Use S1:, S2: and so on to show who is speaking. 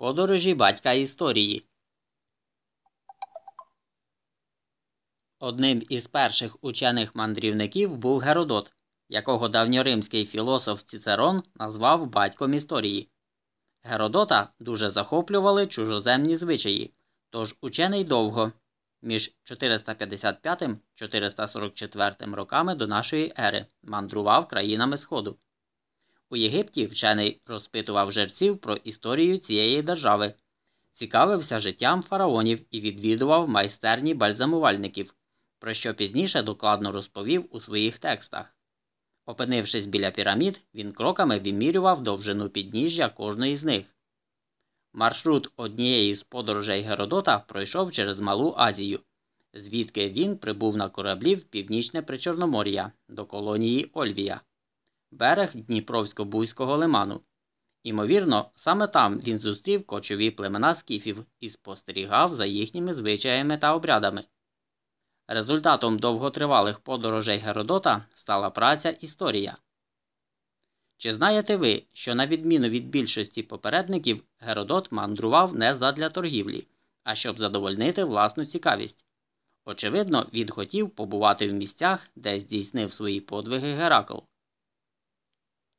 S1: Подорожі батька історії. Одним із перших учених мандрівників був Геродот, якого давньоримський філософ Цицерон назвав батьком історії. Геродота дуже захоплювали чужоземні звичаї, тож учений довго між 455-444 роками до нашої ери мандрував країнами Сходу. У Єгипті вчений розпитував жерців про історію цієї держави, цікавився життям фараонів і відвідував майстерні бальзамувальників, про що пізніше докладно розповів у своїх текстах. Опинившись біля пірамід, він кроками вимірював довжину підніжжя кожної з них. Маршрут однієї з подорожей Геродота пройшов через Малу Азію, звідки він прибув на кораблі в північне Причорномор'я до колонії Ольвія, берег Дніпровсько-Бузького лиману. Імовірно, саме там він зустрів кочові племена скіфів і спостерігав за їхніми звичаями та обрядами. Результатом довготривалих подорожей Геродота стала праця Історія. Чи знаєте ви, що на відміну від більшості попередників Геродот мандрував не задля торгівлі, а щоб задовольнити власну цікавість? Очевидно, він хотів побувати в місцях, де здійснив свої подвиги Геракл.